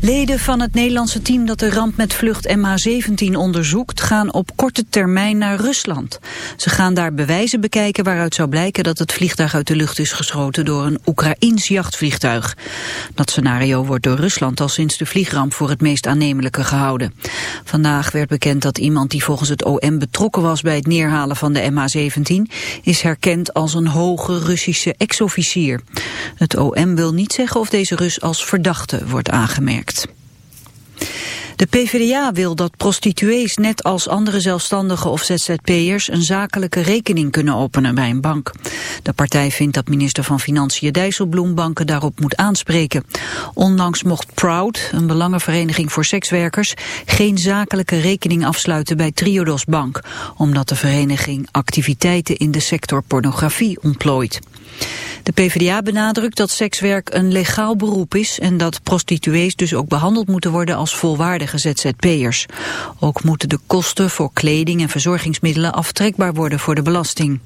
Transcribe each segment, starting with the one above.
Leden van het Nederlandse team dat de ramp met vlucht MH17 onderzoekt... gaan op korte termijn naar Rusland. Ze gaan daar bewijzen bekijken waaruit zou blijken... dat het vliegtuig uit de lucht is geschoten door een Oekraïns jachtvliegtuig. Dat scenario wordt door Rusland al sinds de vliegramp... voor het meest aannemelijke gehouden. Vandaag werd bekend dat iemand die volgens het OM betrokken was... bij het neerhalen van de MH17... is herkend als een hoge Russische ex-officier. Het OM wil niet zeggen of deze Rus als verdachte wordt De PvdA wil dat prostituees net als andere zelfstandigen of ZZP'ers een zakelijke rekening kunnen openen bij een bank. De partij vindt dat minister van Financiën Dijsselbloem banken daarop moet aanspreken. Onlangs mocht Proud, een belangenvereniging voor sekswerkers, geen zakelijke rekening afsluiten bij Triodos Bank, omdat de vereniging activiteiten in de sector pornografie ontplooit. De PvdA benadrukt dat sekswerk een legaal beroep is en dat prostituees dus ook behandeld moeten worden als volwaardige ZZP'ers. Ook moeten de kosten voor kleding en verzorgingsmiddelen aftrekbaar worden voor de belasting.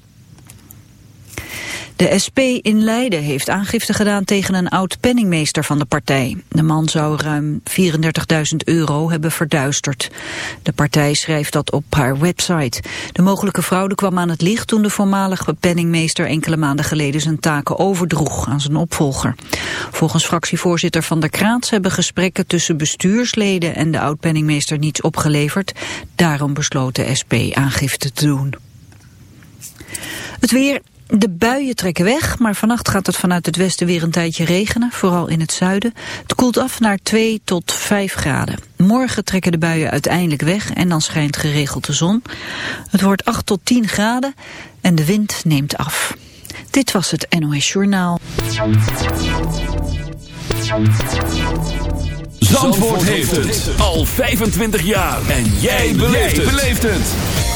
De SP in Leiden heeft aangifte gedaan tegen een oud-penningmeester van de partij. De man zou ruim 34.000 euro hebben verduisterd. De partij schrijft dat op haar website. De mogelijke fraude kwam aan het licht toen de voormalige penningmeester enkele maanden geleden zijn taken overdroeg aan zijn opvolger. Volgens fractievoorzitter Van der Kraats hebben gesprekken tussen bestuursleden en de oud-penningmeester niets opgeleverd. Daarom besloot de SP aangifte te doen. Het weer, de buien trekken weg, maar vannacht gaat het vanuit het westen weer een tijdje regenen, vooral in het zuiden. Het koelt af naar 2 tot 5 graden. Morgen trekken de buien uiteindelijk weg en dan schijnt geregeld de zon. Het wordt 8 tot 10 graden en de wind neemt af. Dit was het NOS Journaal. Zandvoort heeft het al 25 jaar en jij beleeft het.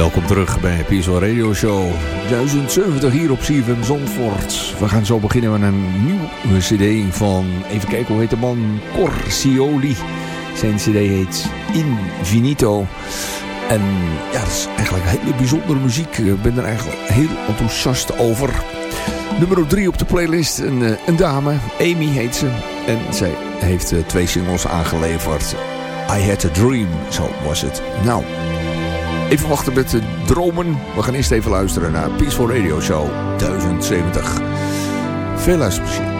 Welkom terug bij Peaceful Radio Show 1070 hier op CFM Zandvoort. We gaan zo beginnen met een nieuwe cd van, even kijken hoe heet de man, Corsioli. Zijn cd heet Infinito. En ja, dat is eigenlijk hele bijzondere muziek. Ik ben er eigenlijk heel enthousiast over. Nummer 3 op de playlist, een, eh, een dame, Amy heet ze. En zij heeft eh, twee singles aangeleverd. I Had A Dream, zo was het. Nou... Even wachten met de dromen. We gaan eerst even luisteren naar Peaceful Radio Show 1070. Veel luisterplezier.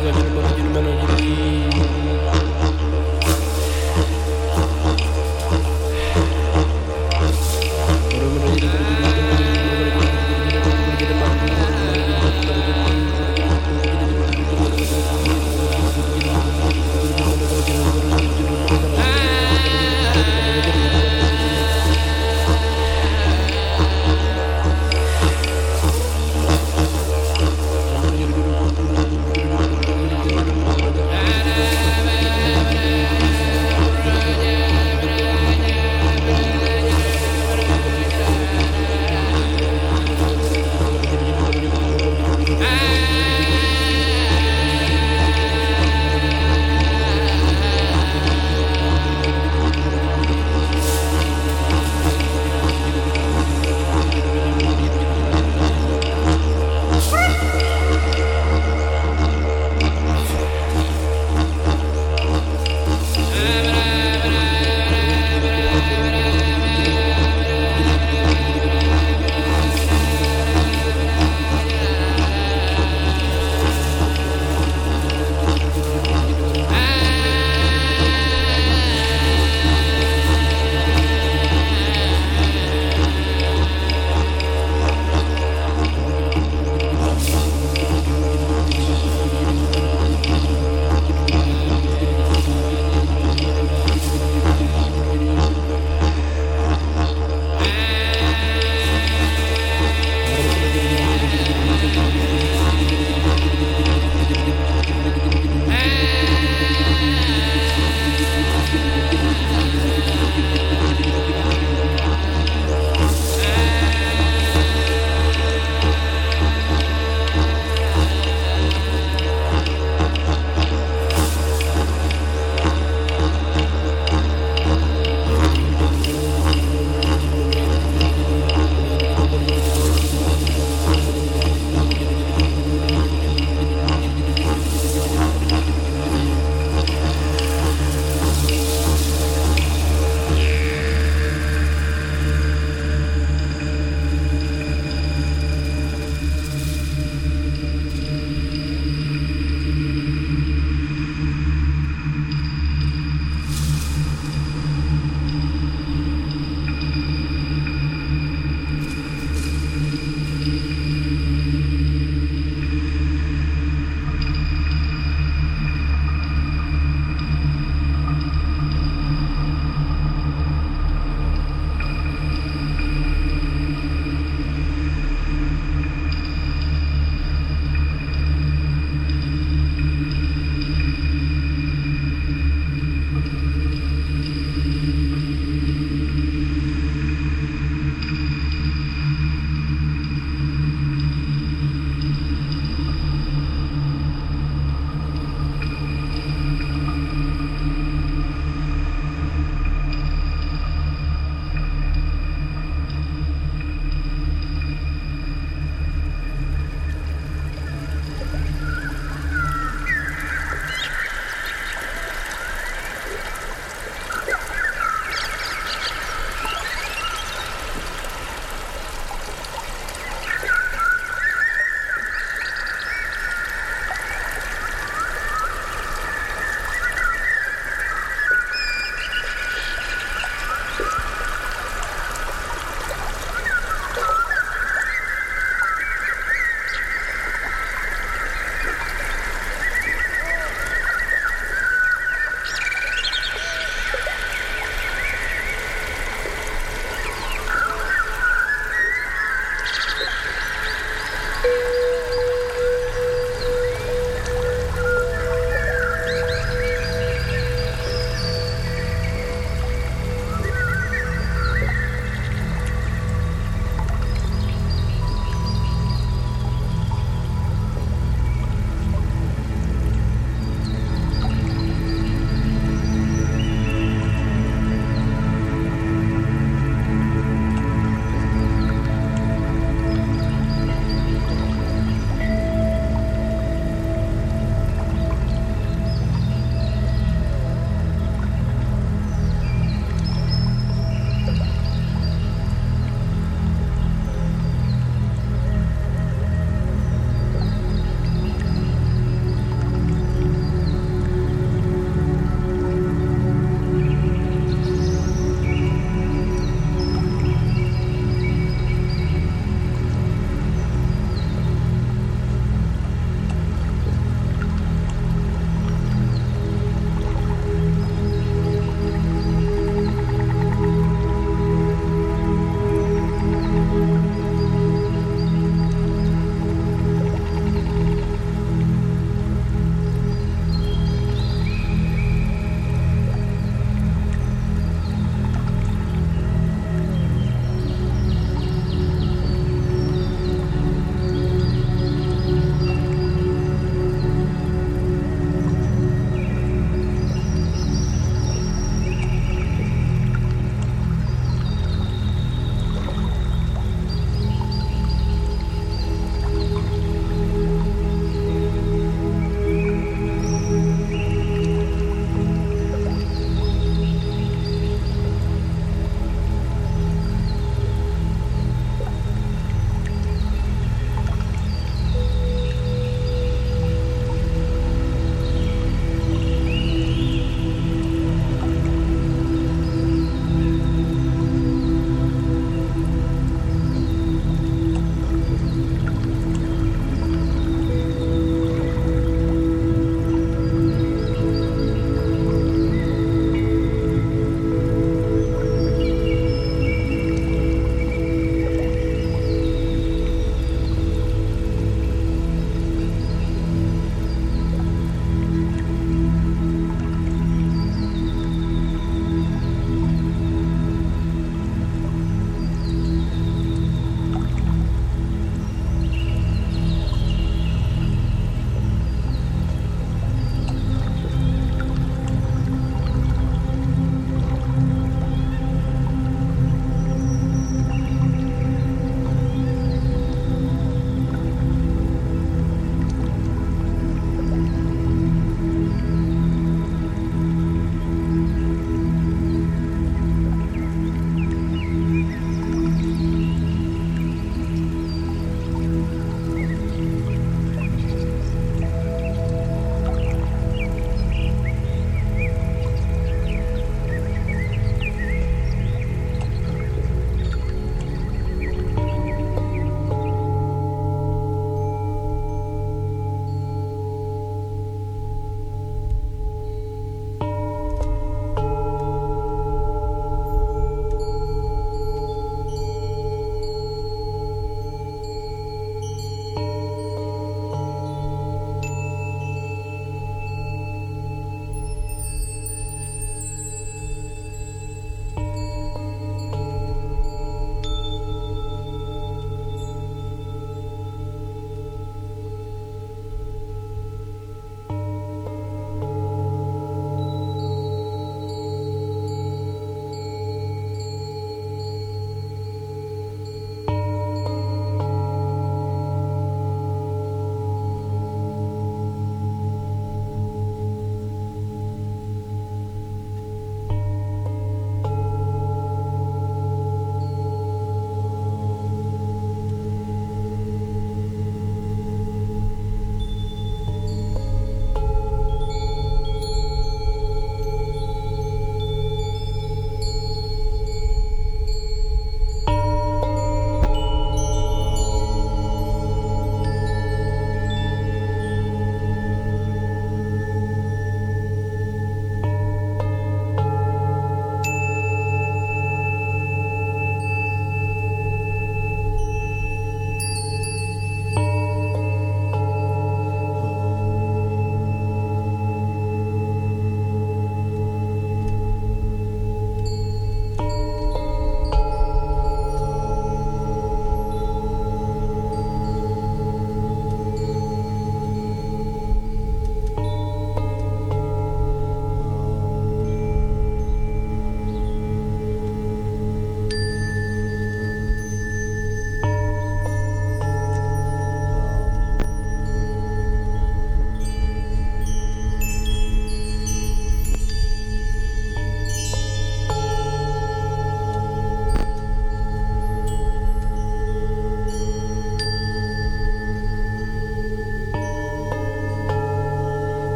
Yeah, yeah, yeah.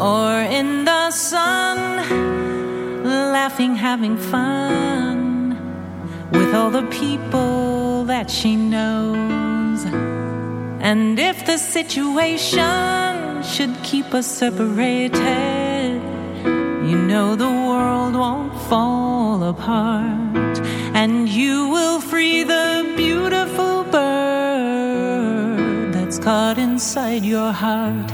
Or in the sun, laughing, having fun with all the people that she knows. And if the situation should keep us separated, you know the world won't fall apart, and you will free the beautiful that's caught inside your heart.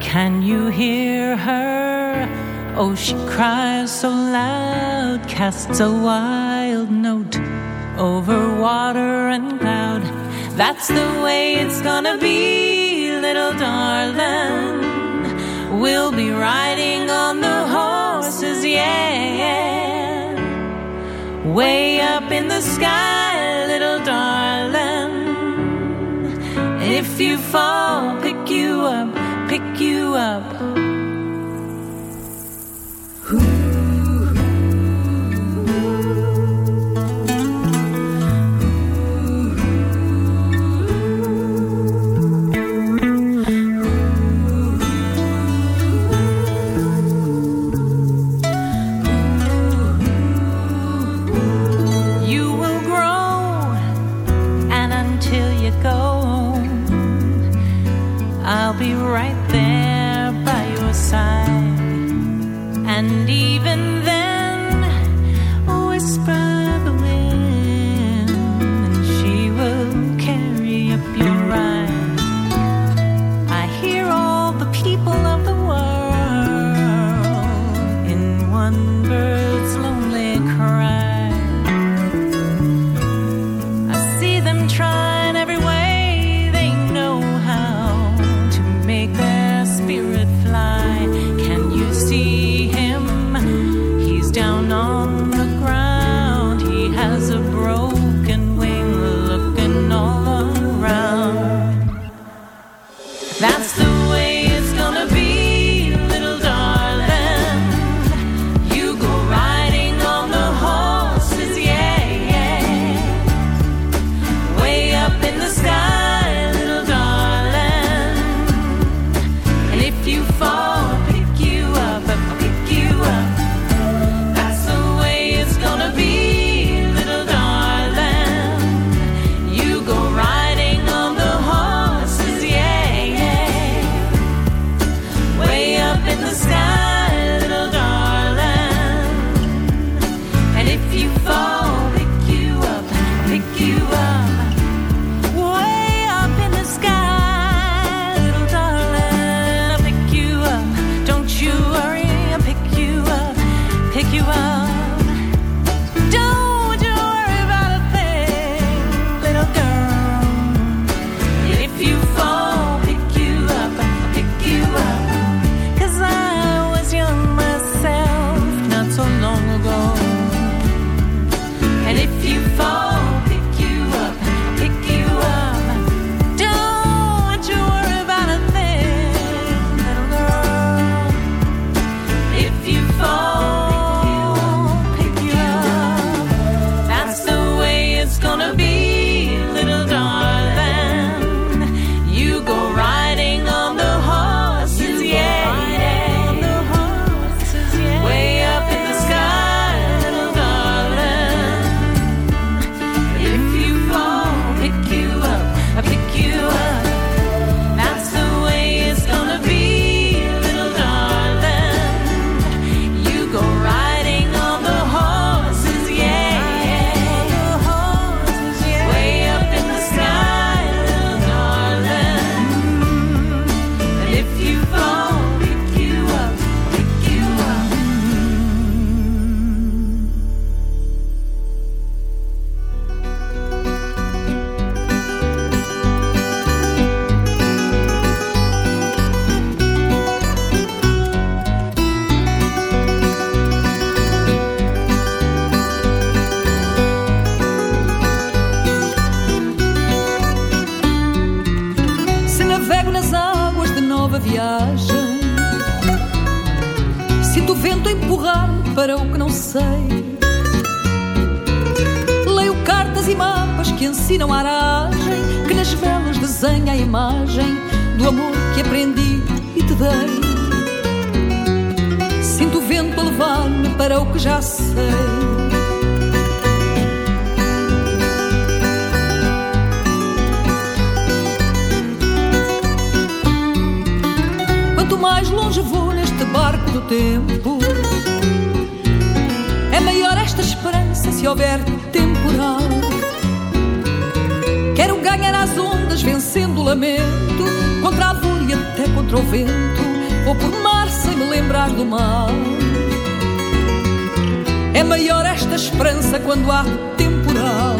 Can you hear her? Oh, she cries so loud, casts a wild note over water and cloud. That's the way it's gonna be, little darling. We'll be riding on the horses, yeah. Way up in the sky, little darling. If you fall, pick you up, pick you up. Há temporal.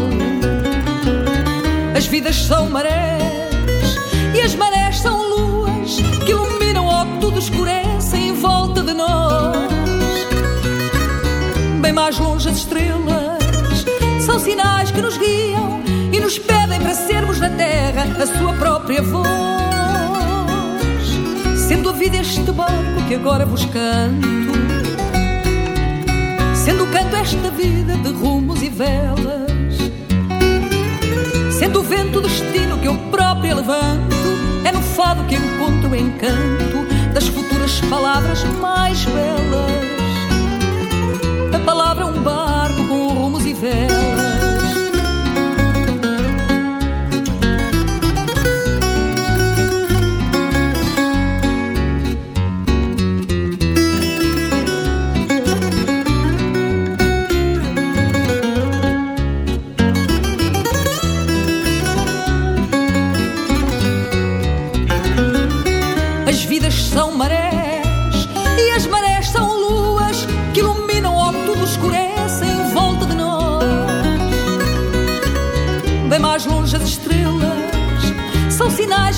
As vidas são marés e as marés são luas que iluminam ou tudo escurece em volta de nós. Bem mais longe as estrelas são sinais que nos guiam e nos pedem para sermos na terra a sua própria voz. Sendo a vida este barco que agora vos canto, o canto esta vida de rumos e velas, sendo o vento destino que eu própria levanto, é no fado que encontro o encanto das futuras palavras mais belas. A palavra é um barco com rumos e velas.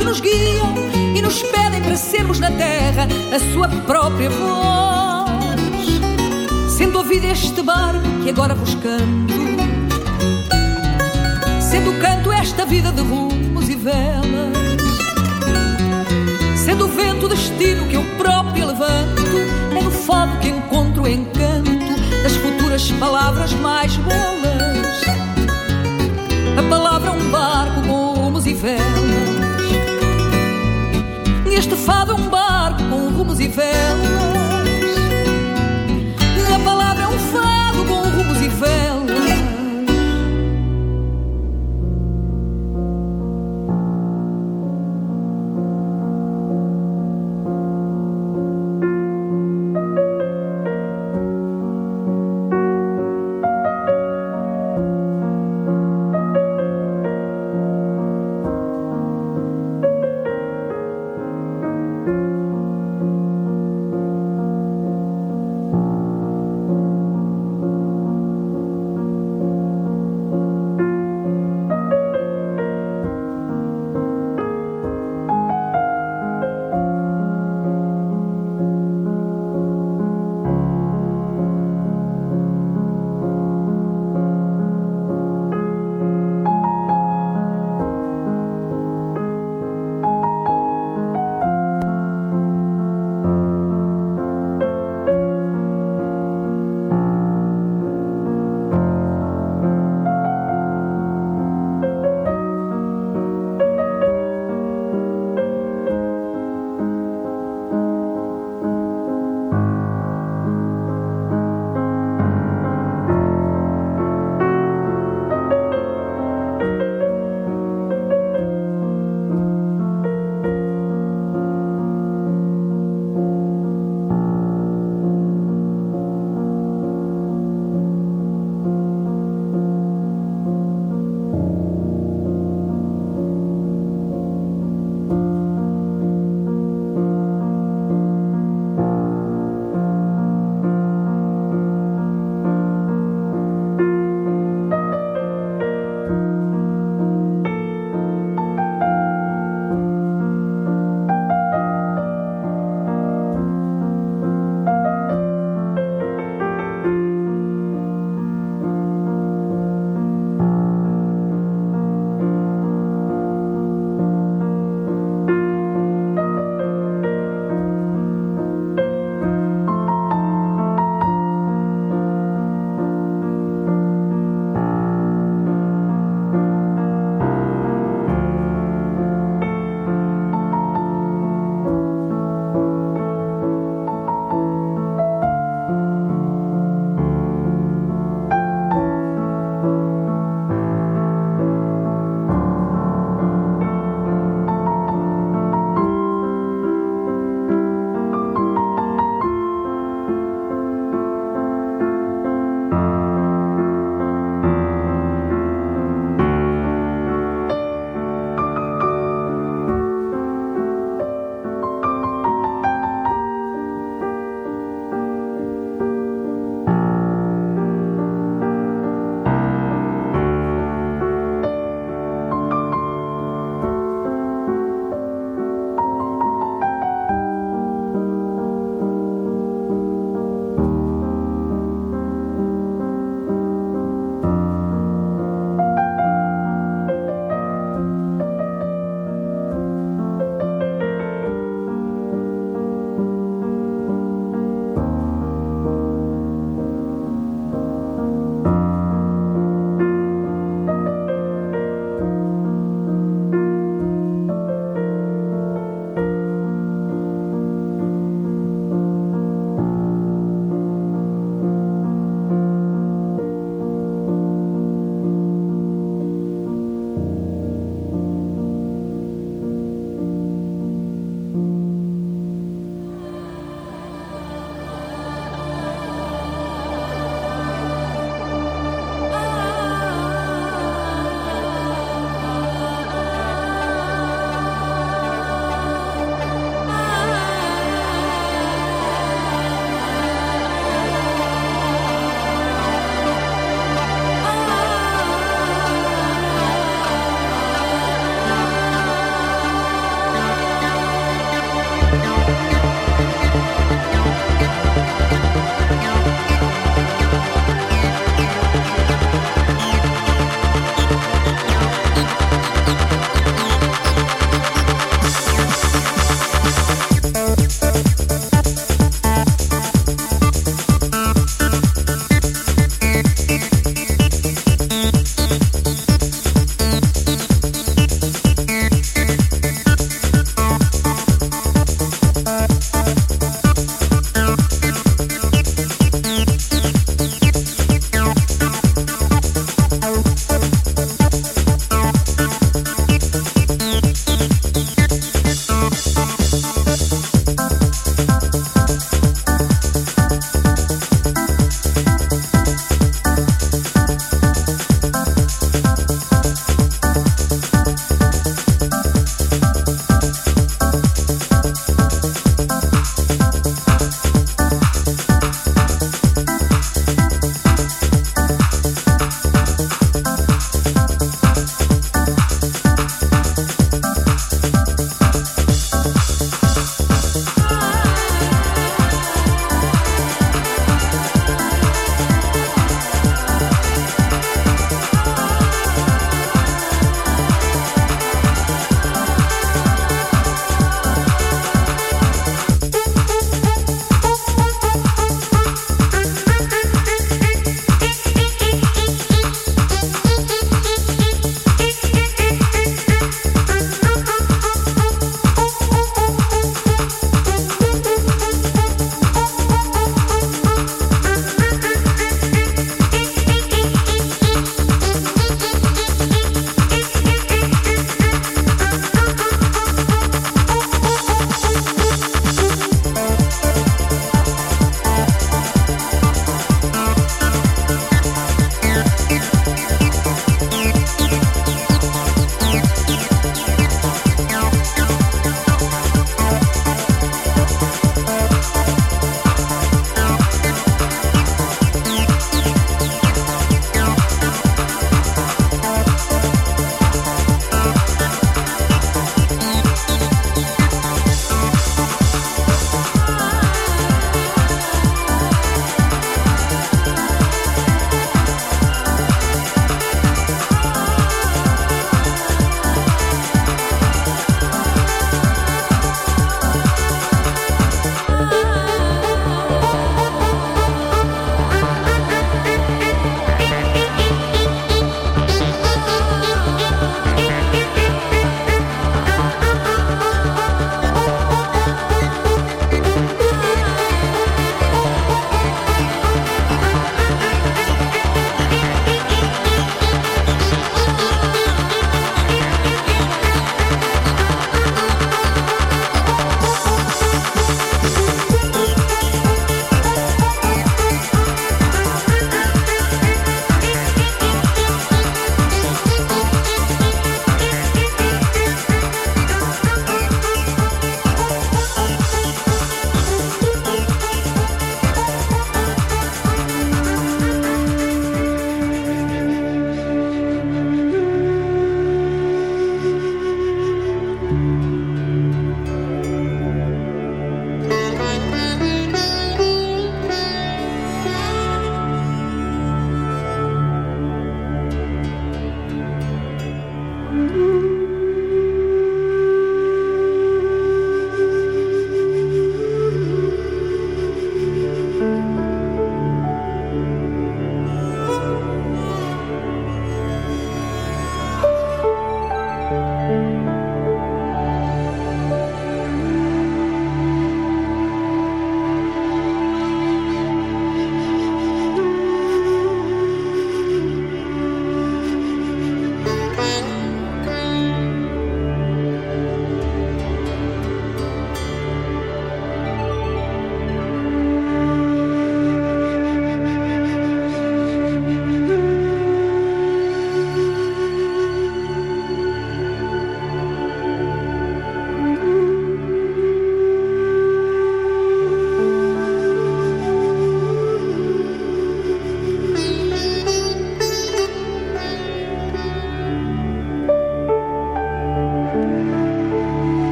Que nos guiam e nos pedem para sermos na terra a sua própria voz. Sendo ouvido este barco que agora vos canto, sendo canto esta vida de rumos e velas, sendo o vento destino que eu próprio levanto, é no fado que encontro o encanto das futuras palavras mais belas. A palavra é um barco rumos e velas este fado é um barco com rumos e velas.